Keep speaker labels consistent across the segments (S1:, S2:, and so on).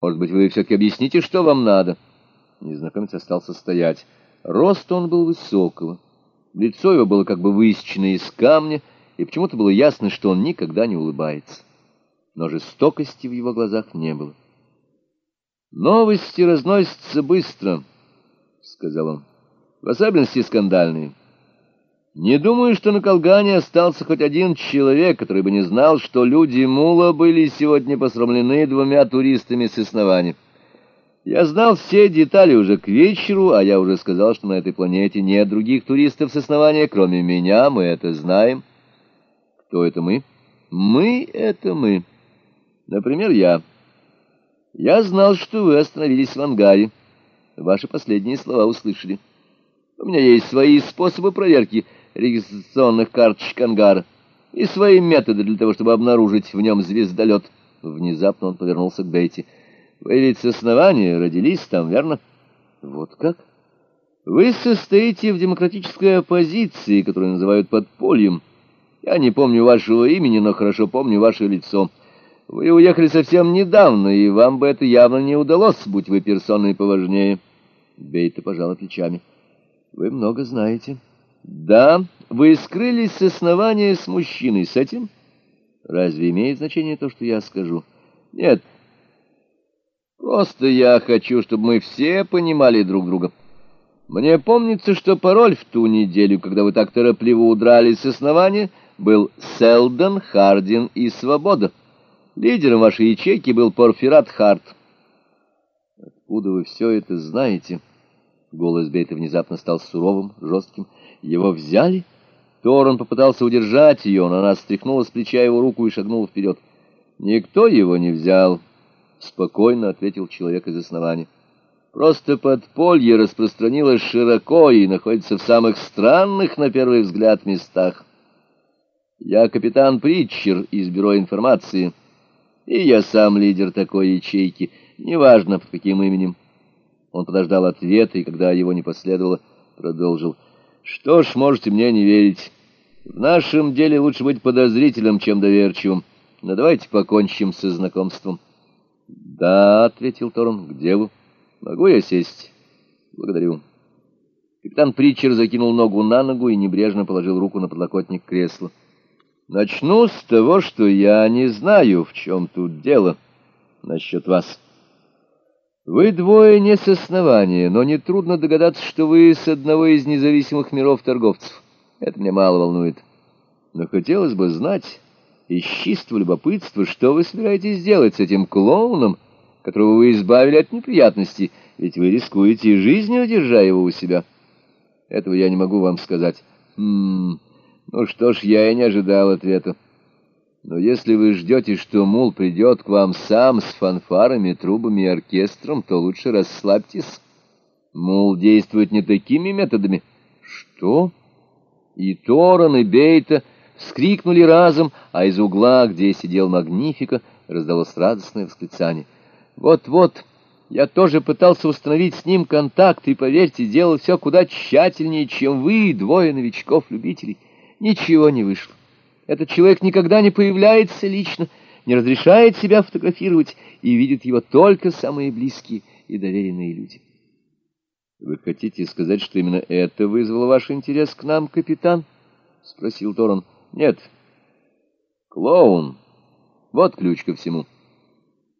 S1: Может быть, вы все-таки объясните, что вам надо?» Незнакомец остался стоять. Рост он был высокого. Лицо его было как бы высечено из камня, и почему-то было ясно, что он никогда не улыбается. Но жестокости в его глазах не было. «Новости разносятся быстро», — сказал он, — «в особенности скандальные. Не думаю, что на Колгане остался хоть один человек, который бы не знал, что люди Мула были сегодня посрамлены двумя туристами с основания. Я знал все детали уже к вечеру, а я уже сказал, что на этой планете нет других туристов с основания, кроме меня, мы это знаем. Кто это мы? Мы — это мы. Например, я. Я знал, что вы остановились в ангаре. Ваши последние слова услышали. У меня есть свои способы проверки — регистрационных карточек ангара и свои методы для того, чтобы обнаружить в нем звездолет. Внезапно он повернулся к Бейти. «Вы ведь с основания родились там, верно?» «Вот как?» «Вы состоите в демократической оппозиции, которую называют подпольем. Я не помню вашего имени, но хорошо помню ваше лицо. Вы уехали совсем недавно, и вам бы это явно не удалось, будь вы персоной поважнее». Бейта пожала плечами. «Вы много знаете». Да, вы скрылись с основания с мужчиной. С этим? Разве имеет значение то, что я скажу? Нет. Просто я хочу, чтобы мы все понимали друг друга. Мне помнится, что пароль в ту неделю, когда вы так торопливо удрали с основания, был Селдон, Хардин и Свобода. Лидером вашей ячейки был Порфират Харт. Откуда вы все это знаете? Голос Бейта внезапно стал суровым, жестким. Его взяли? Торон попытался удержать ее, но она стряхнула с плеча его руку и шагнула вперед. «Никто его не взял», — спокойно ответил человек из основания. «Просто подполье распространилось широко и находится в самых странных, на первый взгляд, местах. Я капитан Притчер из Бюро информации, и я сам лидер такой ячейки, неважно под каким именем». Он подождал ответа, и когда его не последовало, продолжил — что ж, можете мне не верить. В нашем деле лучше быть подозрительным, чем доверчивым. Но давайте покончим со знакомством. Да, — ответил Торн, — к делу. Могу я сесть? Благодарю. Капитан Притчер закинул ногу на ногу и небрежно положил руку на подлокотник кресла. Начну с того, что я не знаю, в чем тут дело насчет вас. Вы двое не с основания, но нетрудно догадаться, что вы с одного из независимых миров торговцев. Это меня мало волнует. Но хотелось бы знать, из чистого любопытства, что вы собираетесь делать с этим клоуном, которого вы избавили от неприятностей, ведь вы рискуете жизнью, держа его у себя. Этого я не могу вам сказать. Хм, ну что ж, я и не ожидал ответа. Но если вы ждете, что мул придет к вам сам с фанфарами, трубами и оркестром, то лучше расслабьтесь. Мул действует не такими методами. Что? И Торон, и Бейта вскрикнули разом, а из угла, где сидел Магнифика, раздалось радостное восклицание. Вот-вот, я тоже пытался установить с ним контакт, и, поверьте, делал все куда тщательнее, чем вы, двое новичков-любителей. Ничего не вышло. Этот человек никогда не появляется лично, не разрешает себя фотографировать и видит его только самые близкие и доверенные люди. «Вы хотите сказать, что именно это вызвало ваш интерес к нам, капитан?» — спросил Торон. «Нет. Клоун. Вот ключ ко всему.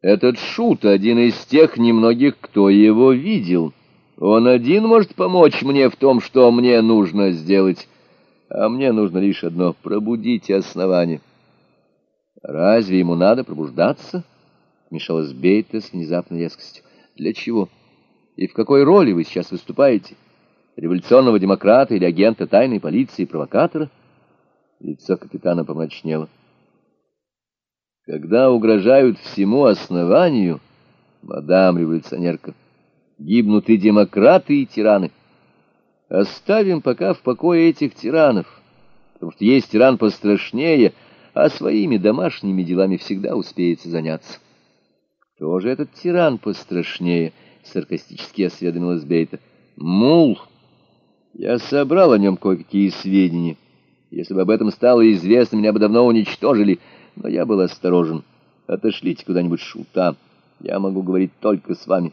S1: Этот Шут — один из тех немногих, кто его видел. Он один может помочь мне в том, что мне нужно сделать» а мне нужно лишь одно — пробудить основание. Разве ему надо пробуждаться? Мешалась Бейта с внезапной резкостью. Для чего? И в какой роли вы сейчас выступаете? Революционного демократа или агента тайной полиции, провокатора? Лицо капитана помрачнело. Когда угрожают всему основанию, мадам революционерка, гибнут и демократы, и тираны. Оставим пока в покое этих тиранов, потому что есть тиран пострашнее, а своими домашними делами всегда успеется заняться. Кто же этот тиран пострашнее? Саркастически осведомилась Бейта. Мул. Я собрал о нем кое-какие сведения. Если бы об этом стало известно, меня бы давно уничтожили, но я был осторожен. Отошлите куда-нибудь шута. Я могу говорить только с вами.